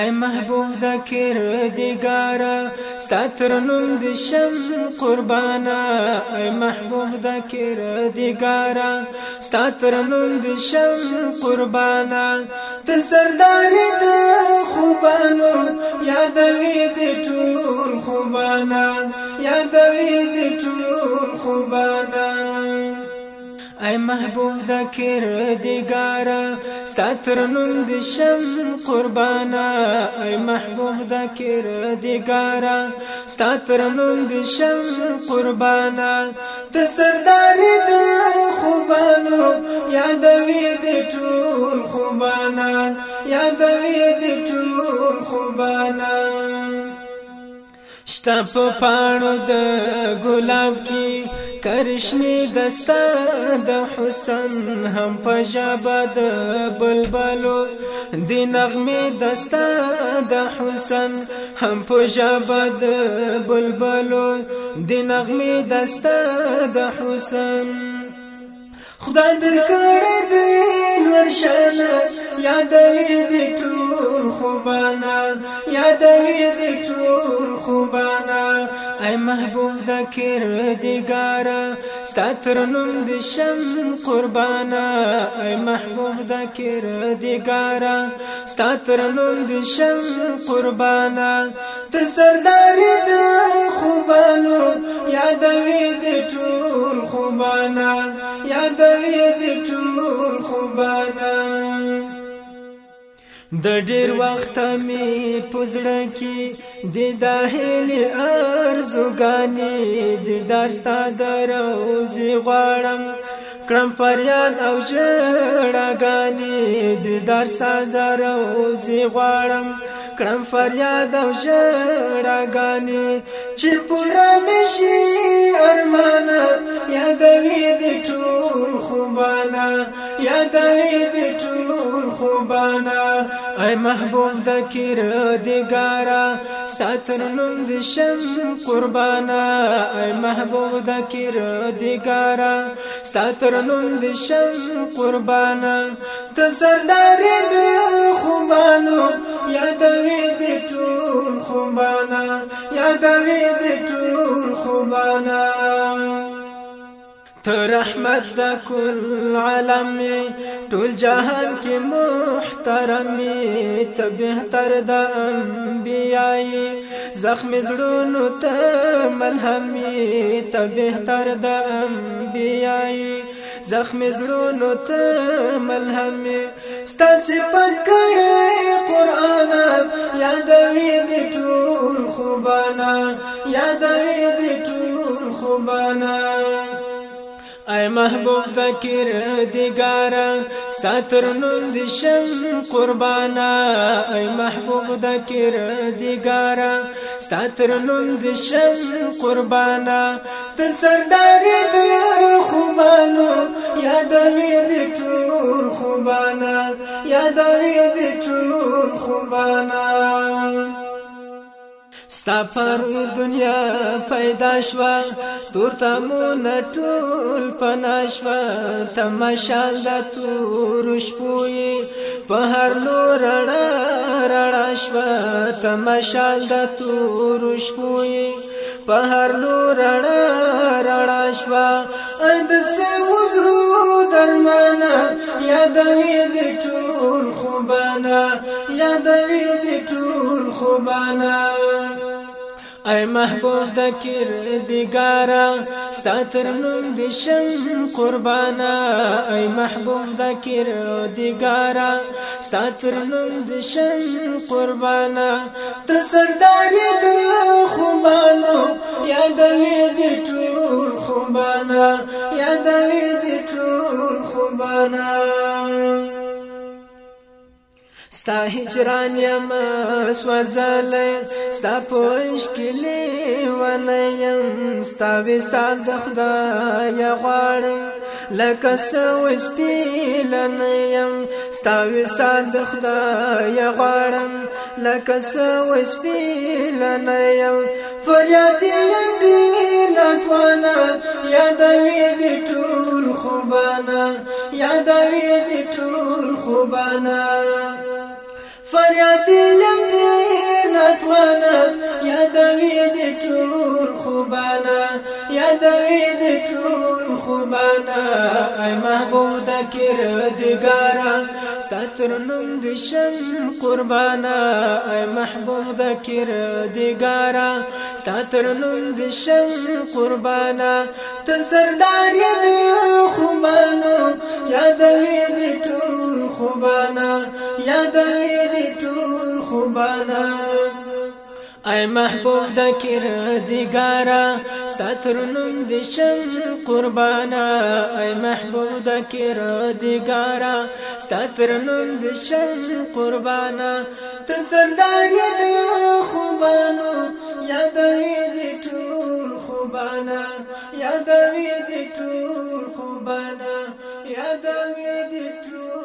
ای محبوب د کردګار ستاتر نوم د شم قربانا ای محبوب د کردګار ستاتر نوم د شم قربانا ته سردار د خوبانو یاد وې د ټول خوبانا یاد وې د ټول خوبانا ای محبوب د کردگارا ستر نوم د شم قربانا ای محبوب د کردگارا ستر نوم د شم قربانا ته سردار د خوبانو یاد وی د ټول خوبانا یاد وی د ټول خوبانا شتا په پاڼو د ګلاب کې کرشمی دستا د حسن هم پجابه د بلبلو دی نغمه دستا د حسن هم پجابه د بلبلو دی نغمه دستا د حسن خدای در کړه دین ورشنه یادوي دې ټول خوبانا یادوي دې ټول خوبانا اے محبوب د کردگار ستاتر نوم د شم قربانا اے محبوب د کردگار ستاتر نوم د شم قربانا ته سرداري د خوبانو یادوي د ټول خوبانا یادوي د ټول خوبانا د ډیر وخت مې پزړه کې د داهلي ارزوګانې د درستا دروځي غواړم کړم فریاد او جړاګانې د درستا دروځي غواړم کړم فریاد او جړاګانې چې پورا مشي ارمانه یادوي د ټول خوبانه یادوي د ټول خوبانه اے محبوب د کیر دیګارا ساتر نوم د شم قربانا اے محبوب د کیر دیګارا ساتر نوم د شم قربانا ته سردار د خوبانو یادوي د ټول خوبانا یادوي د ټول خوبانا ته رحمت د کل عالم ټول جهان کې محترمي ته بهتر د انبيای زخم زړونو ته ملهمي ته بهتر د انبيای زخم زړونو ته ملهمي ستاسې پکړې قران یادوي دې ټول خوبانا یادوي دې ټول خوبانا اے محبوب د کردګارا ستاتر نوم دي شم قربانا اے محبوب د کردګارا ستاتر نوم دي شم قربانا ته سردار دې خوبانو یاد مې دې ټول خوبانا یاد مې دې ټول خوبانا سفر دنیا پیدا شوا تور تمون ټول پناشوا تمشال د تور شپوي په هر لور رڼا رڼا شوا تمشال د تور شپوي په هر لور رڼا رڼا شوا اند سه وزرو درمانه یادوي د ټول خوبانه یادوي د ټول خوبانه اے محبوب د کردګارا ستاتر نوم د شم قربانا اے محبوب د کردګارا ستاتر نوم د شم قربانا ته سردار د خمانو یادوي د ټول خمانا یادوي د ټول خمانا ستا هجران یم سوځلې ستا پوش کلی ونه یم ستا وسال د خدای غواړم لکه سو سپیلن یم ستا وسال د خدای غواړم لکه سو سپیلن یم فریاد یم دې نتوانا یادوي دې ټول خوبانا یادوي دې ټول خوبانا بدوي د ټول خمانا اي محبوب د کردګارا ستر نوم د شم قربانا اي محبوب د کردګارا ستر نوم د شم قربانا ته سردار دې خمانا یادوي د ټول خمانا یادوي د ټول خمانا اے محبوب د کردګارا سترنم د شم قربانا اے محبوب د کردګارا سترنم د شم قربانا ته سردار د خوبانو یاد دې ټول خوبانا یاد دې ټول خوبانا یاد دې ټول